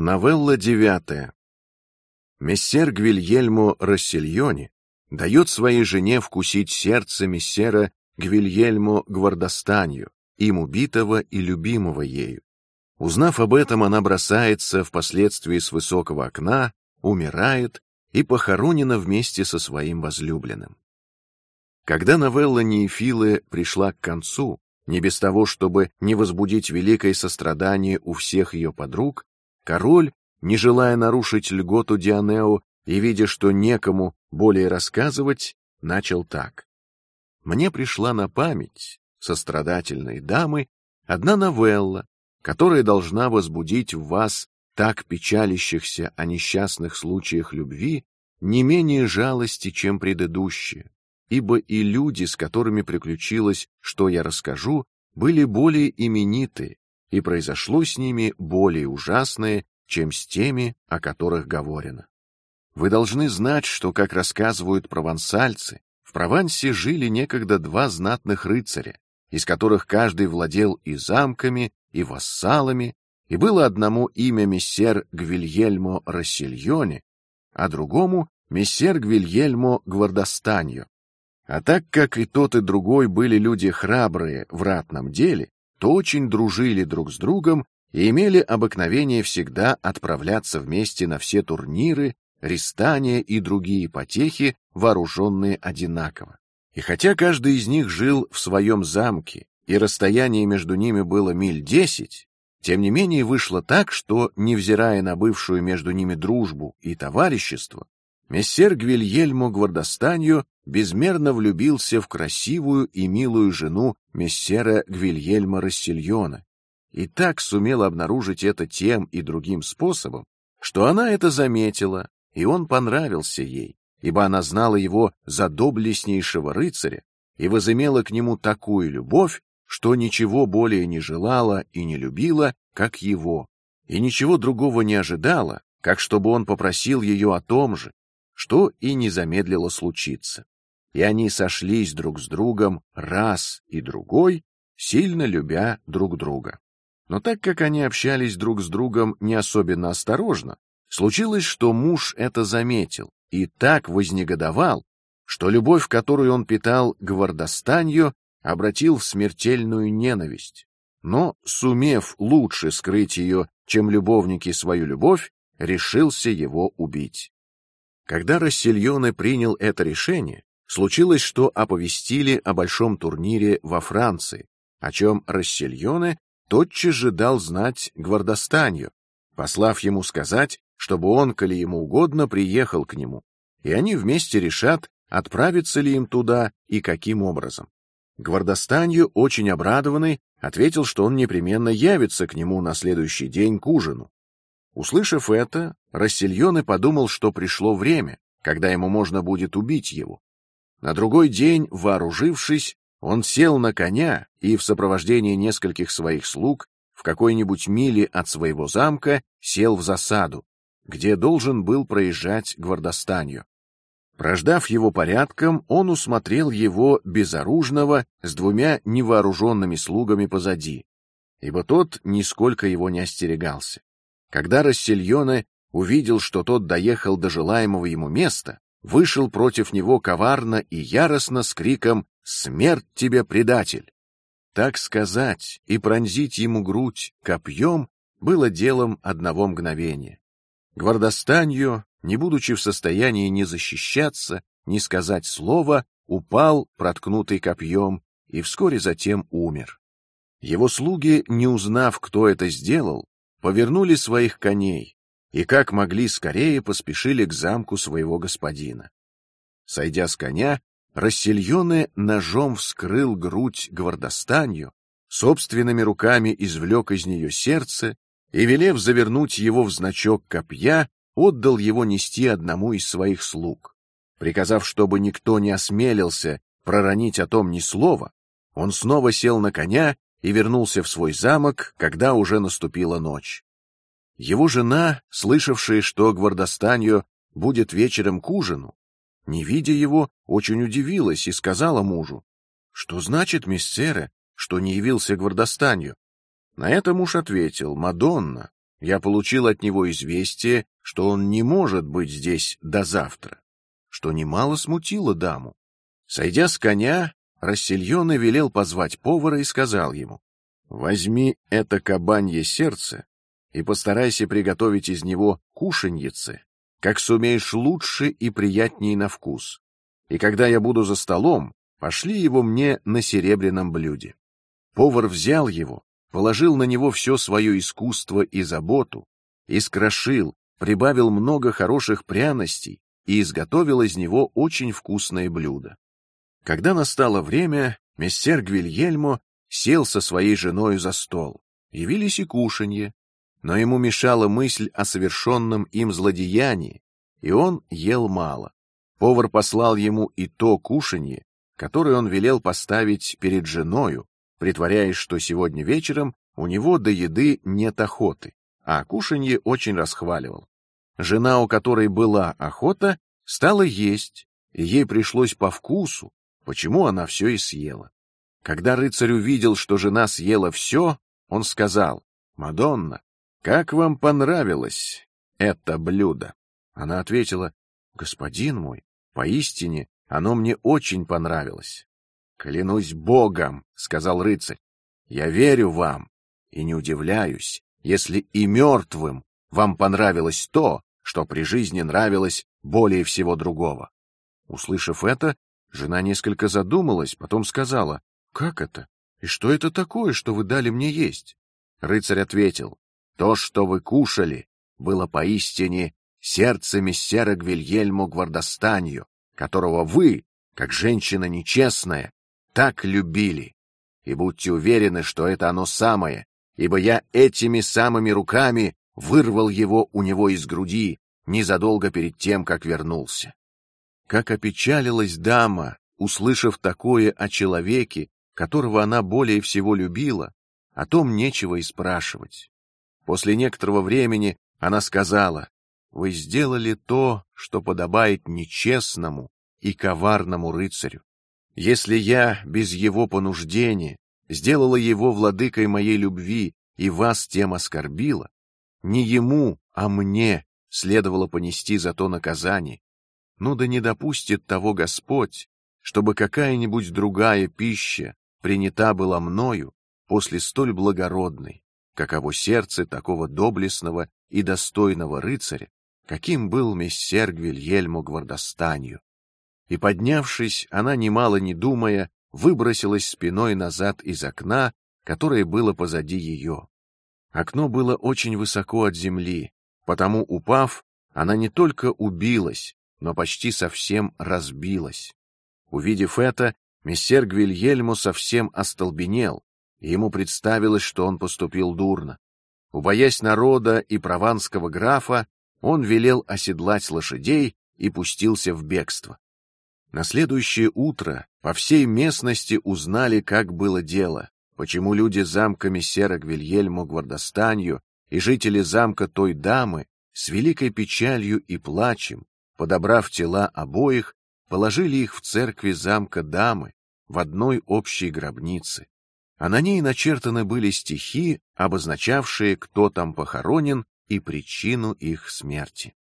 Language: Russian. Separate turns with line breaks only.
Новелла девятая. Мессер Гвильельмо Рассельони дает своей жене вкусить сердце мессера Гвильельмо Гвардастанью, им убитого и любимого ею. Узнав об этом, она бросается впоследствии с высокого окна, умирает и похоронена вместе со своим возлюбленным. Когда новелла Неефилы пришла к концу, не без того, чтобы не возбудить великое сострадание у всех ее подруг, король, не желая нарушить льготу Дианео и видя, что некому более рассказывать, начал так: мне пришла на память сострадательной дамы одна новелла, которая должна возбудить в вас так печалящихся о несчастных случаях любви не менее жалости, чем предыдущие ибо и люди, с которыми приключилось, что я расскажу, были более имениты, и произошло с ними более ужасное, чем с теми, о которых говорено. Вы должны знать, что, как рассказывают провансальцы, в Провансе жили некогда два знатных рыцаря, из которых каждый владел и замками, и вассалами, и было одному имя мессер Гвильельмо Рассельоне, а другому мессер Гвильельмо Гвардастаньо. А так как и тот и другой были люди храбрые в ратном деле, то очень дружили друг с другом и имели обыкновение всегда отправляться вместе на все турниры, ристания и другие потехи, вооруженные одинаково. И хотя каждый из них жил в своем замке и расстояние между ними было миль десять, тем не менее вышло так, что, невзирая на бывшую между ними дружбу и товарищество, мессер Гвильельмо Гвардастанью безмерно влюбился в красивую и милую жену мессера Гвильельма Рассельона и так сумел обнаружить это тем и другим способом, что она это заметила, и он понравился ей, ибо она знала его за доблестнейшего рыцаря и возымела к нему такую любовь, что ничего более не желала и не любила, как его, и ничего другого не ожидала, как чтобы он попросил ее о том же, что и не замедлило случиться и они сошлись друг с другом раз и другой, сильно любя друг друга. Но так как они общались друг с другом не особенно осторожно, случилось, что муж это заметил и так вознегодовал, что любовь, которую он питал к Гвардастанью, обратил в смертельную ненависть. Но, сумев лучше скрыть ее, чем любовники свою любовь, решился его убить. Когда Рассельоне принял это решение, случилось, что оповестили о большом турнире во Франции, о чем Рассельоне тотчас же дал знать Гвардостанью, послав ему сказать, чтобы он, коли ему угодно, приехал к нему, и они вместе решат, отправиться ли им туда и каким образом. Гвардостанью, очень обрадованный, ответил, что он непременно явится к нему на следующий день к ужину. Услышав это, Рассельоне подумал, что пришло время, когда ему можно будет убить его, на другой день, вооружившись, он сел на коня и в сопровождении нескольких своих слуг в какой-нибудь миле от своего замка сел в засаду, где должен был проезжать гвардостанью. Прождав его порядком, он усмотрел его безоружного с двумя невооруженными слугами позади, ибо тот нисколько его не остерегался. Когда Рассельоне увидел, что тот доехал до желаемого ему места, вышел против него коварно и яростно с криком «Смерть тебе, предатель!». Так сказать и пронзить ему грудь копьем было делом одного мгновения. Гвардостанью, не будучи в состоянии ни защищаться, ни сказать слова, упал, проткнутый копьем, и вскоре затем умер. Его слуги, не узнав, кто это сделал, повернули своих коней, и как могли скорее поспешили к замку своего господина. Сойдя с коня, Рассельоне ножом вскрыл грудь гвардостанью, собственными руками извлек из нее сердце и, велев завернуть его в значок копья, отдал его нести одному из своих слуг. Приказав, чтобы никто не осмелился проронить о том ни слова, он снова сел на коня и вернулся в свой замок, когда уже наступила ночь. Его жена, слышавшая, что Гвардостанью будет вечером к ужину, не видя его, очень удивилась и сказала мужу: "Что значит, миссере, что не явился Гвардостанью?" На это муж ответил: "Мадонна, я получил от него известие, что он не может быть здесь до завтра, что немало смутило даму. Сойдя с коня, Рассельоне велел позвать повара и сказал ему: возьми это кабанье сердце и постарайся приготовить из него кушаньице, как сумеешь лучше и приятнее на вкус. И когда я буду за столом, пошли его мне на серебряном блюде. Повар взял его, положил на него все свое искусство и заботу, и скрошил, прибавил много хороших пряностей и изготовил из него очень вкусное блюдо. Когда настало время, мессер Гвильельмо сел со своей женой за стол. Явились и кушанье, но ему мешала мысль о совершенном им злодеянии, и он ел мало. Повар послал ему и то кушанье, которое он велел поставить перед женою, притворяясь, что сегодня вечером у него до еды нет охоты, а кушанье очень расхваливал. Жена, у которой была охота, стала есть, и ей пришлось по вкусу, почему она все и съела. Когда рыцарь увидел, что жена съела все, он сказал: "Мадонна, как вам понравилось это блюдо?" Она ответила: "Господин мой, поистине оно мне очень понравилось". Клянусь Богом, сказал рыцарь, я верю вам и не удивляюсь, если и мертвым вам понравилось то, что при жизни нравилось более всего другого. Услышав это, жена несколько задумалась, потом сказала: как это? И что это такое, что вы дали мне есть? Рыцарь ответил: то, что вы кушали, было поистине сердце мессера Гвильельмо Гвардостанью, которого вы, как женщина нечестная, так любили. И будьте уверены, что это оно самое, ибо я этими самыми руками вырвал его у него из груди незадолго перед тем, как вернулся. Как опечалилась дама, услышав такое о человеке, которого она более всего любила, о том нечего и спрашивать. После некоторого времени она сказала: "Вы сделали то, что подобает нечестному и коварному рыцарю. Если я без его понуждения сделала его владыкой моей любви и вас тем оскорбила, не ему, а мне следовало понести за то наказание. Ну да не допустит того Господь, чтобы какая-нибудь другая пища принята была мною после столь благородной, каково сердце такого доблестного и достойного рыцаря, каким был мессер Гвильельмо Гвардостанью. И поднявшись, она немало не думая выбросилась спиной назад из окна, которое было позади ее. Окно было очень высоко от земли, потому упав, она не только убилась, но почти совсем разбилась. Увидев это, Мессер Гвильельмо совсем остолбенел, ему представилось, что он поступил дурно. Убоясь народа и прованского графа, он велел оседлать лошадей и пустился в бегство. На следующее утро по всей местности узнали, как было дело, почему люди замка мессера Гвильельмо Гвардостанью и жители замка той дамы с великой печалью и плачем, подобрав тела обоих, положили их в церкви замка дамы в одной общей гробнице, а на ней начертаны были стихи, обозначавшие, кто там похоронен и причину их смерти.